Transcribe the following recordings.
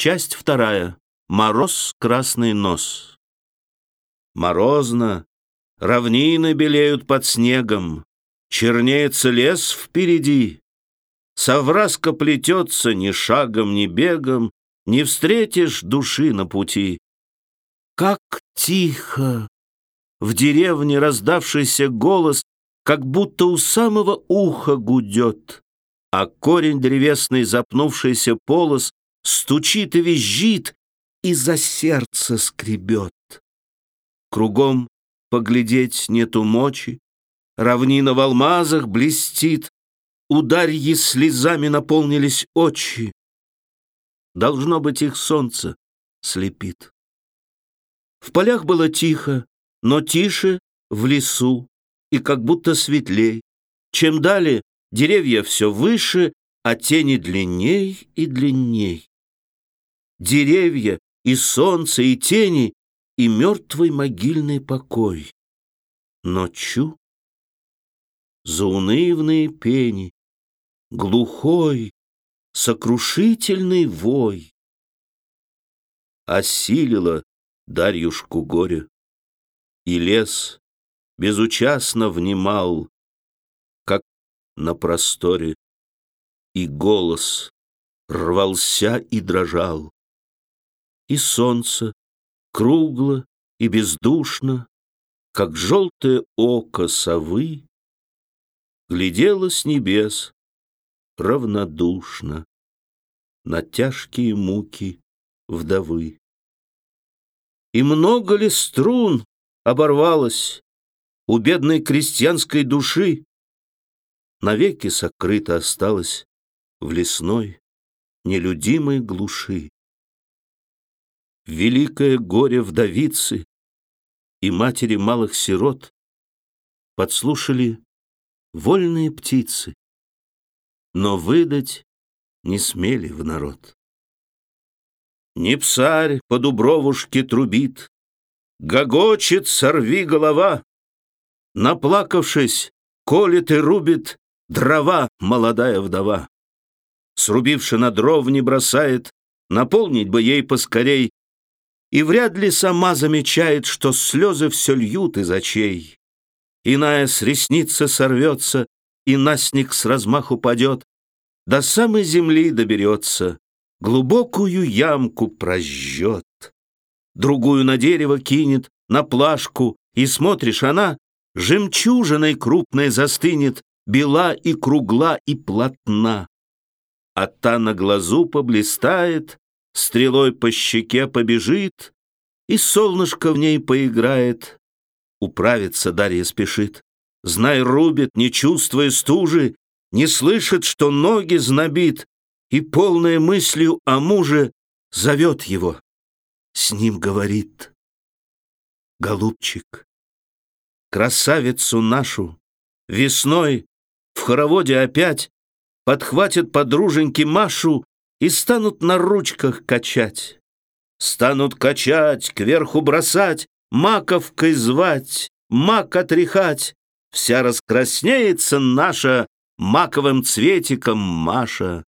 Часть вторая. Мороз, красный нос. Морозно, равнины белеют под снегом, Чернеется лес впереди. Совраска плетется ни шагом, ни бегом, Не встретишь души на пути. Как тихо! В деревне раздавшийся голос Как будто у самого уха гудет, А корень древесный запнувшийся полос Стучит и визжит, и за сердце скребет. Кругом поглядеть нету мочи, Равнина в алмазах блестит, У Дарьи слезами наполнились очи. Должно быть, их солнце слепит. В полях было тихо, но тише в лесу, И как будто светлей. Чем далее, деревья все выше, А тени длинней и длинней. Деревья и солнце, и тени, И мертвый могильный покой. Но чу заунывные пени, Глухой, сокрушительный вой. Осилила Дарьюшку горе, И лес безучастно внимал, Как на просторе, и голос рвался и дрожал. И солнце кругло и бездушно, Как желтое око совы, Глядело с небес равнодушно На тяжкие муки вдовы. И много ли струн оборвалось У бедной крестьянской души? Навеки сокрыто осталось В лесной, нелюдимой глуши. Великое горе вдовицы И матери малых сирот Подслушали вольные птицы, но выдать не смели в народ. Не псарь по дубровушке трубит, Гогочет, сорви голова, Наплакавшись, колет и рубит Дрова молодая вдова. Срубивши на дров не бросает, Наполнить бы ей поскорей, И вряд ли сама замечает, Что слезы все льют из очей. Иная с ресницы сорвется, И насник с размаху падет, До самой земли доберется, Глубокую ямку прожжет. Другую на дерево кинет, на плашку, И смотришь, она жемчужиной крупной застынет, Бела и кругла и плотна. А та на глазу поблистает, Стрелой по щеке побежит, И солнышко в ней поиграет, Управиться Дарья спешит. Знай, рубит, не чувствуя стужи, Не слышит, что ноги знобит, И, полная мыслью о муже, Зовет его. С ним говорит. Голубчик, красавицу нашу Весной в хороводе опять Подхватят подруженьки Машу И станут на ручках качать. Станут качать, кверху бросать, маковкой звать, мак отряхать, Вся раскраснеется наша маковым цветиком Маша.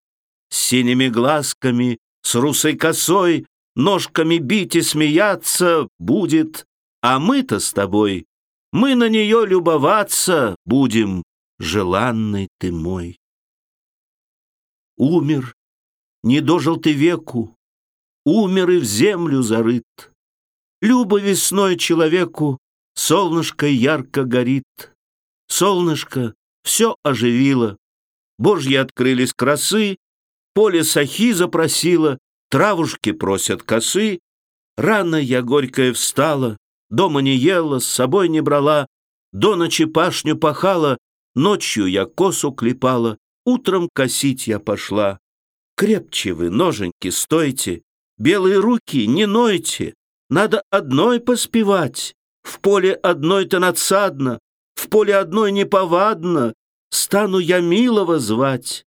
С синими глазками, с русой косой, Ножками бить и смеяться будет, А мы-то с тобой, мы на нее любоваться Будем, желанный ты мой. Умер, не дожил ты веку, Умер и в землю зарыт. Любо весной человеку солнышко ярко горит. Солнышко все оживило. Божьи открылись красы, поле сахи запросило, травушки просят косы. Рано я горькая встала, дома не ела, с собой не брала, до ночи пашню пахала, ночью я косу клепала, утром косить я пошла. Крепче вы, ноженьки, стойте, белые руки не нойте, надо одной поспевать. В поле одной-то надсадно, В поле одной неповадно. Стану я милого звать.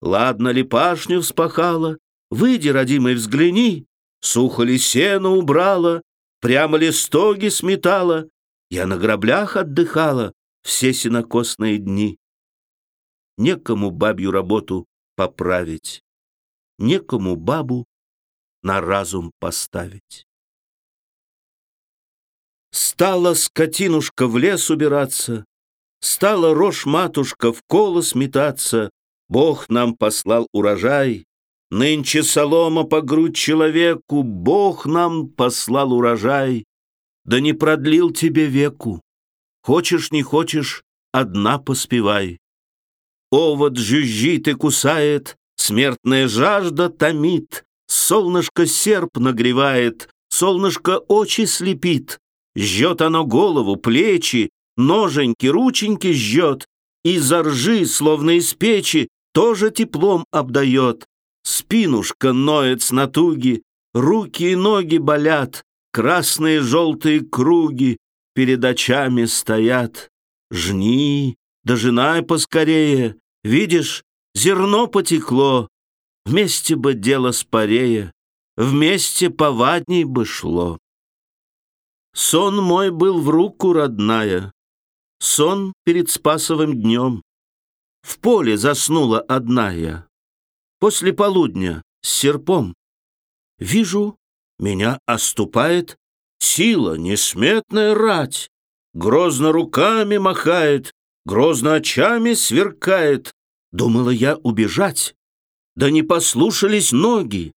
Ладно ли пашню вспахала? Выйди, родимый, взгляни. Сухо ли сено убрала? Прямо ли стоги сметала? Я на граблях отдыхала Все сенокосные дни. Некому бабью работу поправить, Некому бабу на разум поставить. Стала скотинушка в лес убираться, Стала рожь-матушка в колос метаться, Бог нам послал урожай, Нынче солома по грудь человеку, Бог нам послал урожай, Да не продлил тебе веку. Хочешь, не хочешь, одна поспевай. Овод жужжит и кусает, Смертная жажда томит, Солнышко серп нагревает, Солнышко очи слепит, Жжет оно голову, плечи, Ноженьки, рученьки жжет, И заржи, словно из печи, Тоже теплом обдает. Спинушка ноет с натуги, Руки и ноги болят, Красные желтые круги Перед очами стоят. Жни, дожинай поскорее, Видишь, зерно потекло, Вместе бы дело спорее, Вместе повадней бы шло. Сон мой был в руку, родная, Сон перед Спасовым днем. В поле заснула одна я, После полудня с серпом. Вижу, меня оступает Сила, несметная рать, Грозно руками махает, Грозно очами сверкает. Думала я убежать, Да не послушались ноги.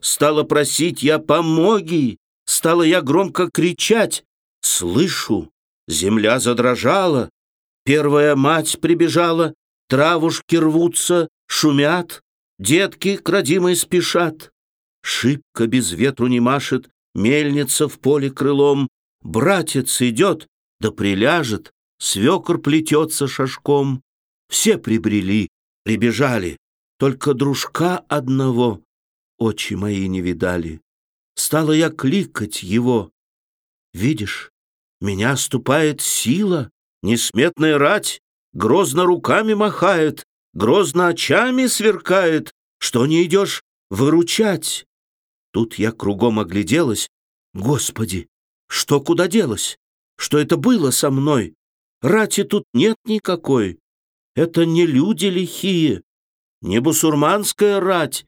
Стала просить я помоги, Стала я громко кричать. Слышу, земля задрожала, Первая мать прибежала, Травушки рвутся, шумят, Детки к родимой спешат. Шибко без ветру не машет, Мельница в поле крылом, Братец идет, да приляжет, Свекор плетется шашком. Все прибрели, прибежали, Только дружка одного Очи мои не видали. Стала я кликать его. Видишь, меня ступает сила, Несметная рать, Грозно руками махает, Грозно очами сверкает, Что не идешь выручать. Тут я кругом огляделась. Господи, что куда делось? Что это было со мной? Рати тут нет никакой. Это не люди лихие, не бусурманская рать.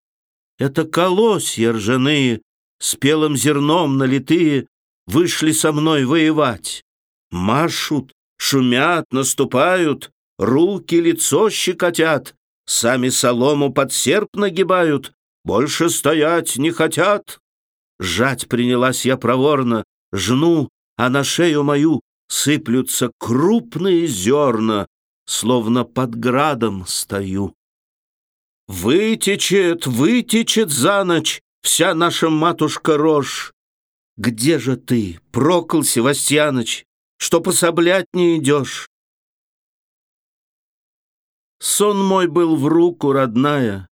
Это колосья ржаные, спелым зерном налитые, вышли со мной воевать. Машут, шумят, наступают, руки, лицо щекотят, сами солому под серп нагибают, больше стоять не хотят. Жать принялась я проворно, жну, а на шею мою сыплются крупные зерна, словно под градом стою. Вытечет, вытечет за ночь вся наша матушка рожь. Где же ты, Прокол Севастьяныч, что пособлять не идешь? Сон мой был в руку, родная,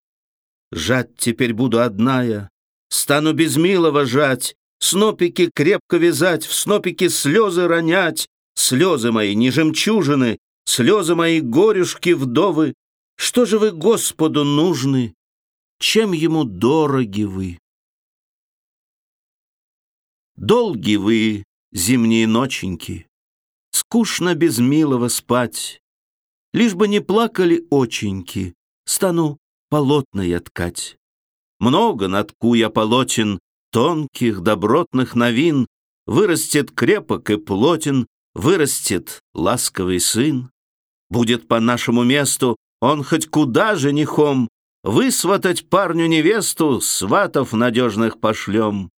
Жать теперь буду одна я, Стану без милого жать, Снопики крепко вязать, В снопики слезы ронять, Слезы мои не жемчужины, Слезы мои горюшки вдовы. Что же вы Господу нужны? Чем ему дороги вы? Долги вы, зимние ноченьки, Скучно без милого спать. Лишь бы не плакали оченьки, Стану полотная ткать. Много натку я полотен, Тонких, добротных новин, Вырастет крепок и плотен, Вырастет ласковый сын. Будет по нашему месту Он хоть куда женихом, Высватать парню невесту, Сватов надежных пошлем.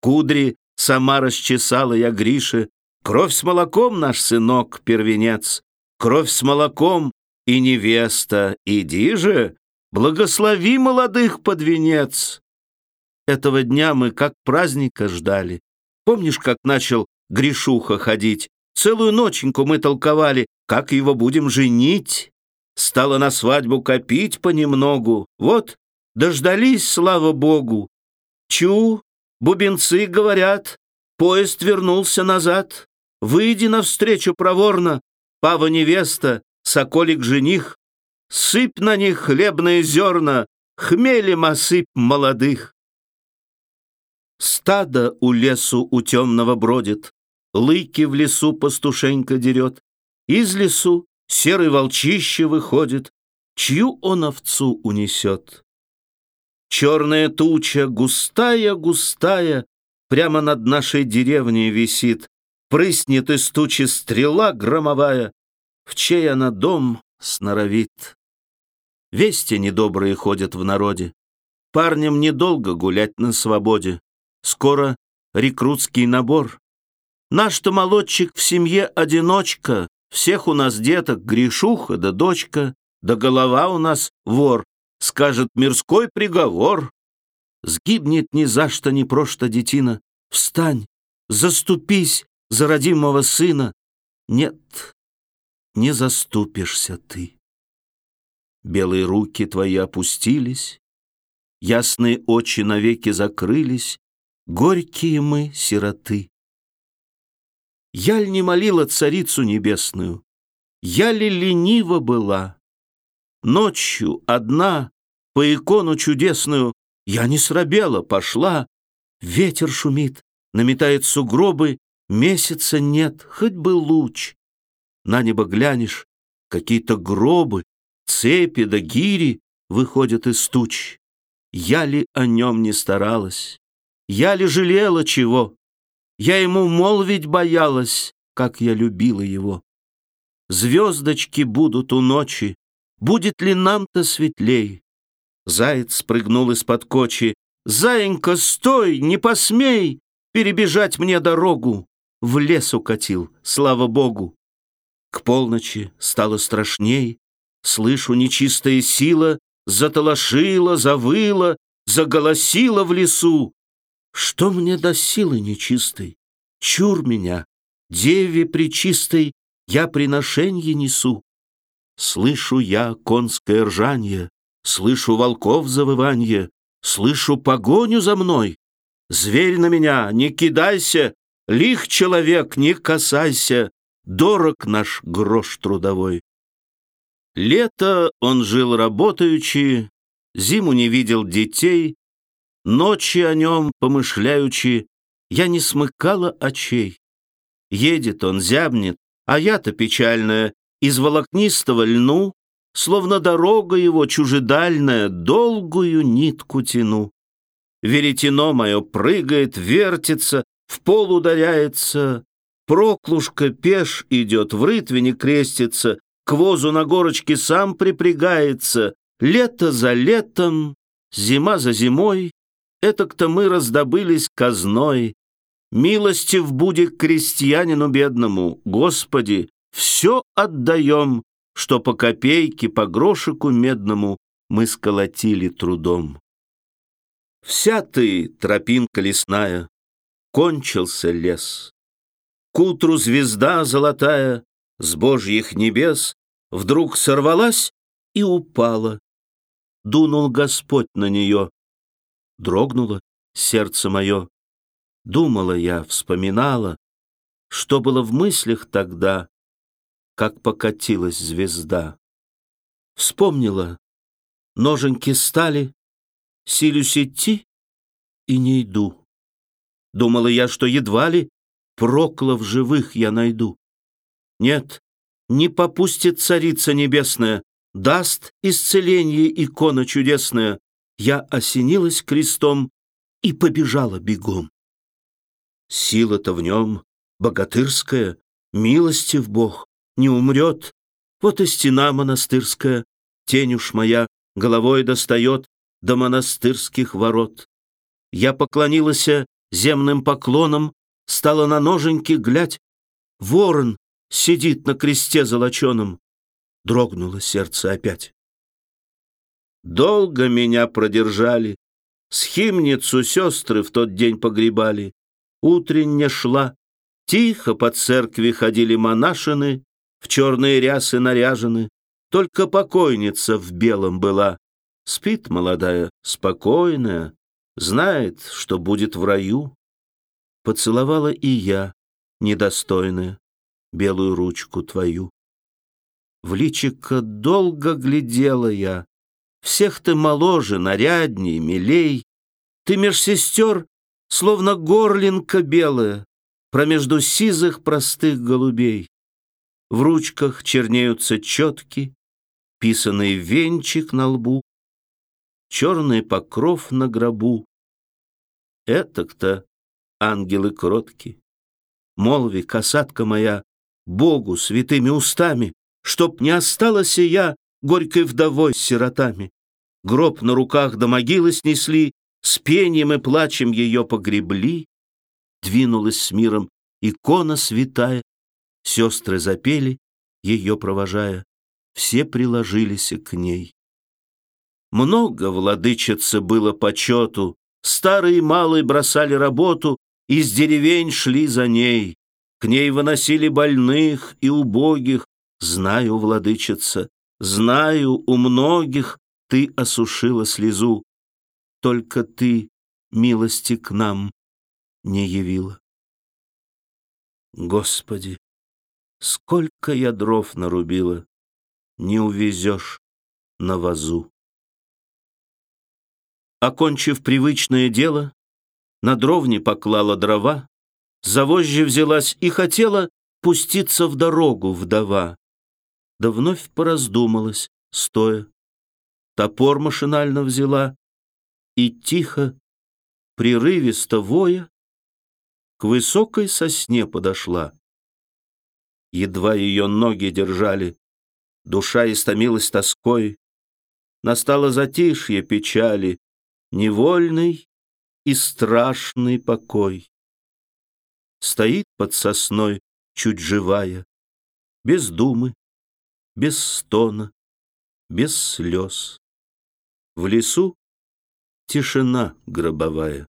Кудри Сама расчесала я Грише, Кровь с молоком наш сынок первенец, Кровь с молоком и невеста, иди же, Благослови молодых под венец. Этого дня мы как праздника ждали. Помнишь, как начал Гришуха ходить? Целую ноченьку мы толковали, как его будем женить. Стало на свадьбу копить понемногу. Вот, дождались, слава богу. Чу, Бубенцы говорят, поезд вернулся назад. Выйди навстречу проворно, пава-невеста, соколик-жених. Сыпь на них хлебные зерна, хмелем осыпь молодых. Стадо у лесу у темного бродит, Лыки в лесу пастушенька дерет. Из лесу серый волчище выходит, Чью он овцу унесет? Черная туча, густая-густая, Прямо над нашей деревней висит. Прыснет из тучи стрела громовая, В чей она дом сноровит. Вести недобрые ходят в народе. Парням недолго гулять на свободе. Скоро рекрутский набор. Наш-то молодчик в семье одиночка, Всех у нас деток грешуха да дочка, Да голова у нас вор, Скажет мирской приговор. Сгибнет ни за что ни прошто детина. Встань, заступись за родимого сына. Нет, не заступишься ты. Белые руки твои опустились, Ясные очи навеки закрылись, Горькие мы, сироты. Я ль не молила царицу небесную? Я ли ленива была? Ночью одна по икону чудесную Я не срабела, пошла. Ветер шумит, наметает сугробы, Месяца нет, хоть бы луч. На небо глянешь, какие-то гробы, Цепи да гири выходят из туч. Я ли о нем не старалась? Я ли жалела чего? Я ему молвить боялась, как я любила его. Звездочки будут у ночи, будет ли нам-то светлей? Заяц спрыгнул из-под кочи. «Заинька, стой, не посмей перебежать мне дорогу!» В лес укатил, слава богу. К полночи стало страшней, Слышу, нечистая сила Затолошила, завыла, заголосила в лесу. Что мне до силы нечистой? Чур меня, деве причистой Я приношенье несу. Слышу я конское ржанье, Слышу волков завыванье, Слышу погоню за мной. Зверь на меня, не кидайся, Лих человек, не касайся, Дорог наш грош трудовой. Лето он жил работаючи, Зиму не видел детей, Ночи о нем помышляючи, Я не смыкала очей. Едет он, зябнет, а я-то печальная, Из волокнистого льну, Словно дорога его чужедальная, Долгую нитку тяну. Веретено мое прыгает, вертится, В пол ударяется, Проклушка пеш идет, в рытвине крестится, к возу на горочке сам припрягается, лето за летом, зима за зимой, это-то мы раздобылись казной. Милостив будет крестьянину бедному, Господи, все отдаем, что по копейке, по грошику медному мы сколотили трудом. Вся ты, тропинка лесная, кончился лес. К утру звезда золотая с божьих небес вдруг сорвалась и упала. Дунул Господь на нее. Дрогнуло сердце мое. Думала я, вспоминала, что было в мыслях тогда, как покатилась звезда. Вспомнила, ноженьки стали, силюсь идти и не иду. Думала я, что едва ли проклов живых я найду. Нет, не попустит царица небесная, даст исцеление икона чудесная. Я осенилась крестом и побежала бегом. Сила-то в нем богатырская, милостив Бог, не умрет. Вот и стена монастырская, тень уж моя головой достает до монастырских ворот. Я поклонилась земным поклоном, стала на ноженьки глядь. Ворон сидит на кресте золоченом. Дрогнуло сердце опять. Долго меня продержали, Схимницу сестры в тот день погребали. Утренне шла, тихо по церкви ходили монашины, В черные рясы наряжены, Только покойница в белом была. Спит молодая, спокойная, Знает, что будет в раю. Поцеловала и я, недостойная белую ручку твою. В личико долго глядела я, Всех ты моложе, нарядней, милей, Ты меж сестер, словно горлинка белая, Промежду сизых простых голубей. В ручках чернеются четки, Писанный венчик на лбу. черный покров на гробу. Этак-то, ангелы кротки, молви, касатка моя, Богу святыми устами, Чтоб не осталась я горькой вдовой с сиротами. Гроб на руках до могилы снесли, С пением и плачем ее погребли. Двинулась с миром икона святая, Сестры запели, ее провожая, Все приложились к ней. Много владычицы было почету, Старые и малые бросали работу, Из деревень шли за ней. К ней выносили больных и убогих, Знаю, владычица, знаю, у многих Ты осушила слезу, Только ты милости к нам не явила. Господи, сколько я дров нарубила, Не увезешь на вазу. Окончив привычное дело, На дровне поклала дрова, За взялась и хотела Пуститься в дорогу вдова да вновь пораздумалась, стоя. Топор машинально взяла и тихо, прерывисто воя, к высокой сосне подошла. Едва ее ноги держали, душа истомилась тоской, настало затишье печали, невольный и страшный покой. Стоит под сосной, чуть живая, без думы, без стона, без слез. В лесу тишина гробовая.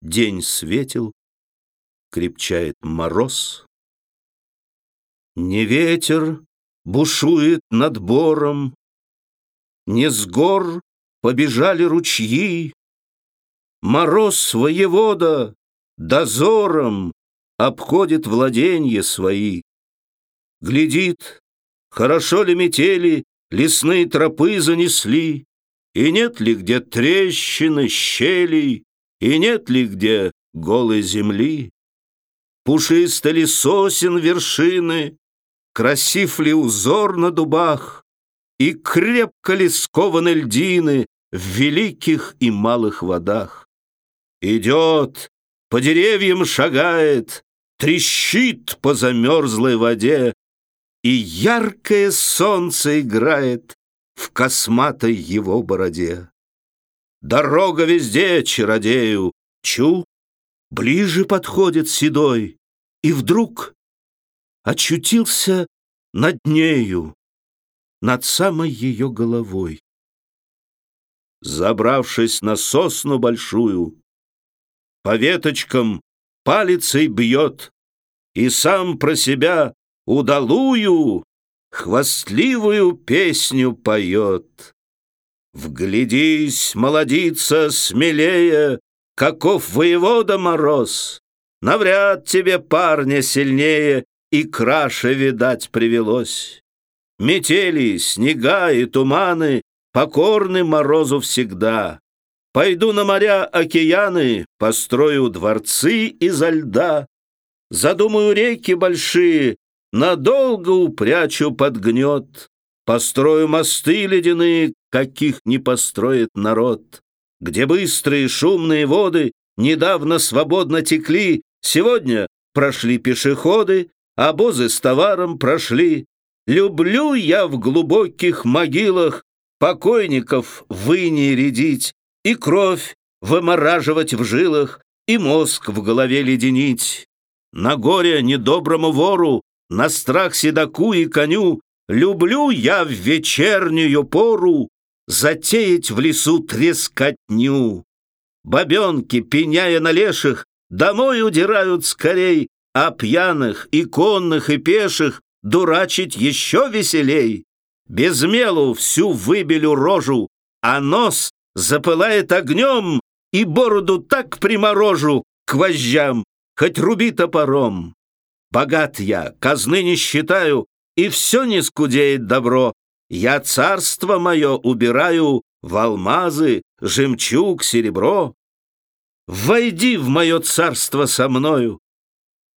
День светил, крепчает мороз. Не ветер бушует над бором, Не с гор побежали ручьи. Мороз воевода дозором Обходит владенье свои. Глядит Хорошо ли метели, лесные тропы занесли, И нет ли где трещины, щелей, И нет ли где голой земли? Пушисто ли сосен вершины, Красив ли узор на дубах, И крепко ли скованы льдины В великих и малых водах? Идет, по деревьям шагает, Трещит по замерзлой воде и яркое солнце играет В косматой его бороде. Дорога везде чародею, чу, Ближе подходит седой, И вдруг очутился над нею, Над самой ее головой. Забравшись на сосну большую, По веточкам палицей бьет И сам про себя удалую, хвастливую песню поет. Вглядись, молодица, смелее, каков воевода мороз, Навряд тебе парня сильнее и краше, видать, привелось. Метели, снега и туманы покорны морозу всегда. Пойду на моря, океаны, построю дворцы изо льда. Задумаю реки большие, надолго упрячу под гнет, Построю мосты ледяные, каких не построит народ, Где быстрые шумные воды недавно свободно текли, Сегодня прошли пешеходы, обозы с товаром прошли. Люблю я в глубоких могилах покойников выни рядить И кровь вымораживать в жилах, и мозг в голове леденить. На горе недоброму вору на страх седаку и коню Люблю я в вечернюю пору Затеять в лесу трескотню. Бабенки, пеняя на леших, Домой удирают скорей, А пьяных, и конных, и пеших Дурачить еще веселей. Без мелу всю выбелю рожу, А нос запылает огнем, И бороду так приморожу К вожжам, хоть руби топором. Богат я, казны не считаю, и все не скудеет добро. Я царство мое убираю в алмазы, жемчуг, серебро. Войди в мое царство со мною,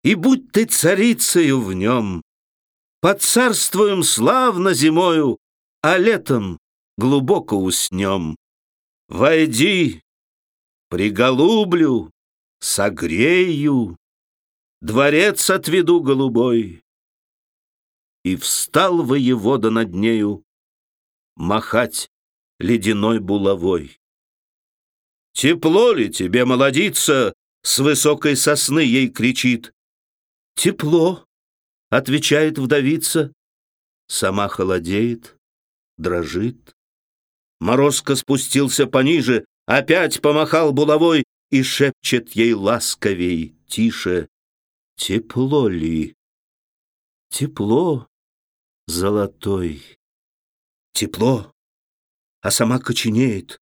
и будь ты царицею в нем. Поцарствуем славно зимою, а летом глубоко уснем. Войди, приголублю, согрею, Дворец отведу голубой. И встал воевода над нею Махать ледяной булавой. «Тепло ли тебе, молодица?» С высокой сосны ей кричит. «Тепло», — отвечает вдовица. Сама холодеет, дрожит. Морозко спустился пониже, опять помахал булавой и шепчет ей ласковей, тише. Тепло ли? Тепло, золотой. Тепло, а сама коченеет.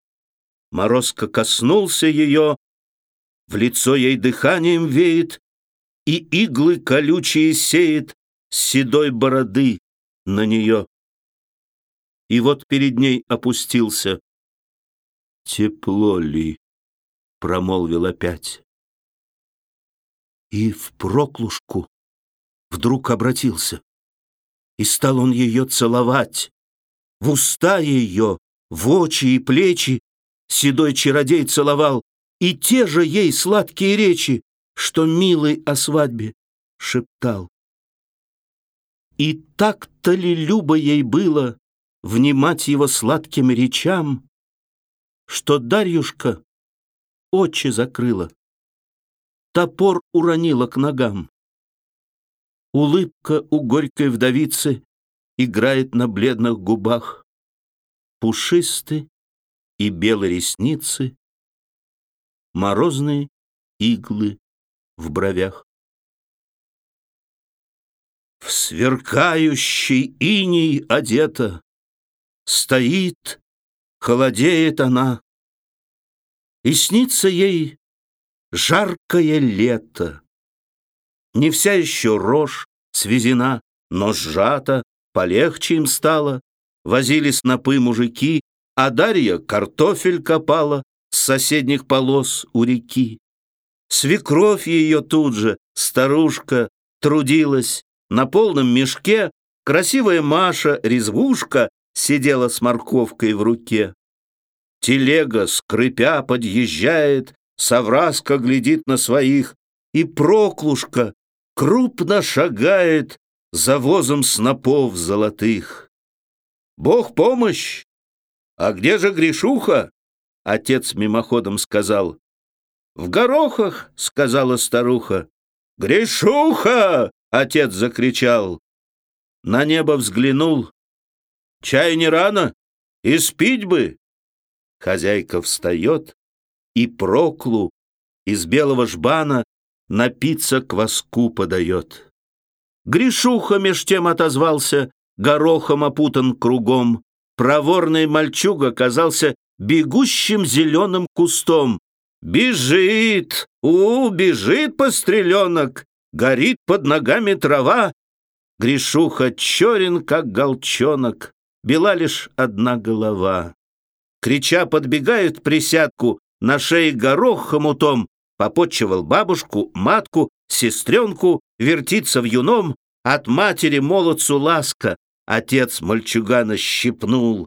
Морозко коснулся ее, в лицо ей дыханием веет, и иглы колючие сеет с седой бороды на нее и вот перед ней опустился. «Тепло ли?» — промолвил опять. И в проклушку вдруг обратился, и стал он ее целовать. В уста ее, в очи и плечи седой чародей целовал, и те же ей сладкие речи, что милый о свадьбе шептал. И так-то ли любо ей было, внимать его сладким речам, что Дарьюшка очи закрыла, топор уронила к ногам. Улыбка у горькой вдовицы играет на бледных губах, пушисты и белые ресницы, морозные иглы в бровях. В сверкающий иней одета, Стоит, холодеет она, И снится ей жаркое лето. Не вся еще рожь свезена, но сжата, полегче им стало. Возили снопы мужики, а Дарья картофель копала с соседних полос у реки. Свекровь ее тут же, старушка, трудилась. На полном мешке красивая Маша, резвушка, сидела с морковкой в руке. Телега, скрипя, подъезжает, Савраска глядит на своих, и Проклушка крупно шагает за возом снопов золотых. «Бог помощь! А где же Гришуха?» Отец мимоходом сказал. «В горохах», — сказала старуха. «Гришуха!» — отец закричал. На небо взглянул, Чай не рано, и спить бы. Хозяйка встает и проклу из белого жбана напиться кваску подает. Гришуха меж тем отозвался, горохом опутан кругом. Проворный мальчуга казался бегущим зеленым кустом. Бежит, у, бежит постреленок, горит под ногами трава. Гришуха черен, как голчонок, бела лишь одна голова. Крича подбегают присядку, на шее горох хомутом, попотчевал бабушку, матку, сестренку, вертится в юном, от матери молодцу ласка, отец мальчугана щипнул.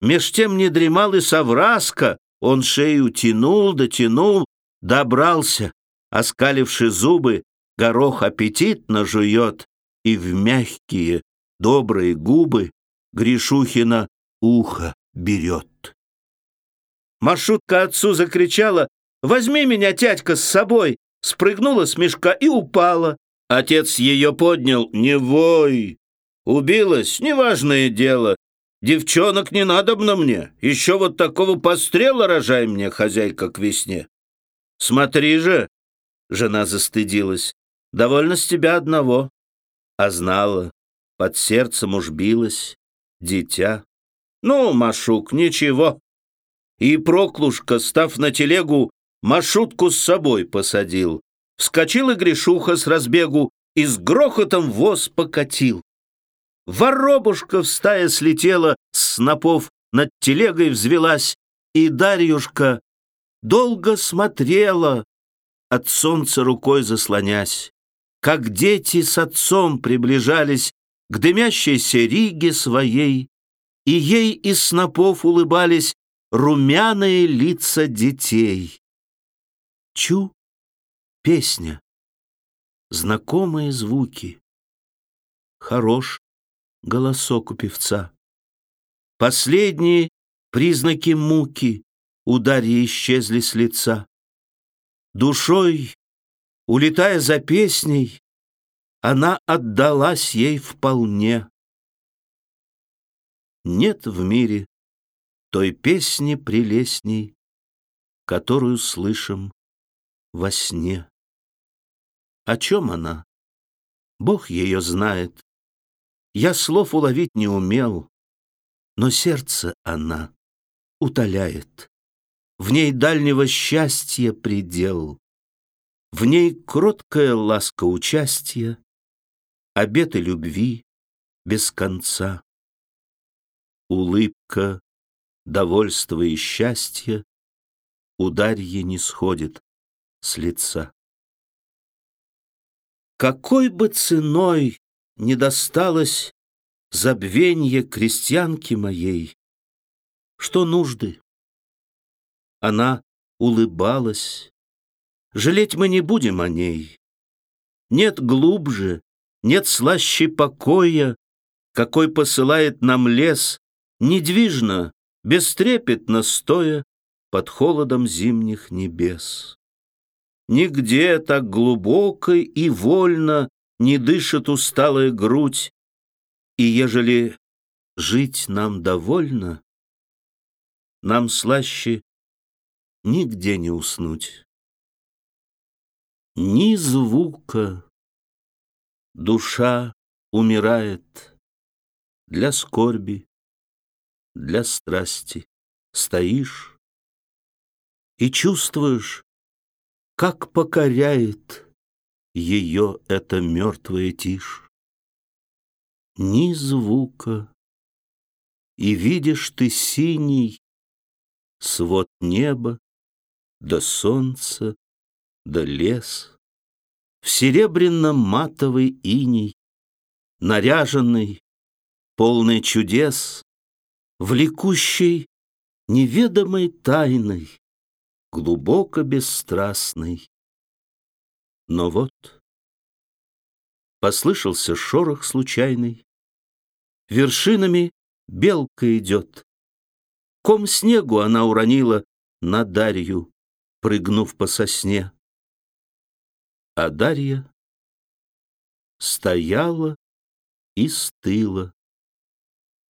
Меж тем не дремал и совраска, он шею тянул, дотянул, добрался, оскаливши зубы, горох аппетитно жует, и в мягкие, добрые губы Гришухина ухо берет. Маршрутка отцу закричала «Возьми меня, тятька, с собой!» Спрыгнула с мешка и упала. Отец ее поднял «Не вой!» Убилась, неважное дело. Девчонок не надобно мне. Еще вот такого пострела рожай мне, хозяйка, к весне. Смотри же, жена застыдилась, довольно с тебя одного. А знала, под сердцем уж билась дитя. Ну, Машук, ничего. И Проклушка, став на телегу, Машутку с собой посадил. Вскочила Гришуха с разбегу и с грохотом воз покатил. Воробушка в стае слетела, с снопов над телегой взвелась, и Дарьюшка долго смотрела, от солнца рукой заслонясь, как дети с отцом приближались к дымящейся Риге своей, и ей из снопов улыбались румяные лица детей. Чу, песня, знакомые звуки. Хорош голосок у певца. Последние признаки муки у исчезли с лица. Душой, улетая за песней, она отдалась ей вполне. Нет в мире той песни прелестней, которую слышим во сне. О чем она? Бог ее знает. Я слов уловить не умел, но сердце она утоляет. В ней дальнего счастья предел, в ней кроткая ласка участия, обеты любви без конца. Улыбка, довольство и счастье у Дарьи не сходит с лица. Какой бы ценой не досталось забвенье крестьянки моей, что нужды? Она улыбалась, жалеть мы не будем о ней. Нет глубже, нет слаще покоя, какой посылает нам лес, недвижно, бестрепетно стоя под холодом зимних небес. Нигде так глубоко и вольно не дышит усталая грудь, и ежели жить нам довольно, нам слаще нигде не уснуть. Ни звука Душа умирает для скорби, для страсти. Стоишь и чувствуешь, как покоряет ее эта мертвая тишь. Ни звука, и видишь ты синий свод неба, да солнце, да лес в серебряно-матовый иней, наряженный, полный чудес, влекущий неведомой тайной, глубоко бесстрастный. Но вот послышался шорох случайный, вершинами белка идет. Ком снегу она уронила на Дарью, прыгнув по сосне. А Дарья стояла и стыла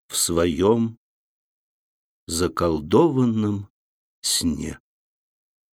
в своем заколдованном сне.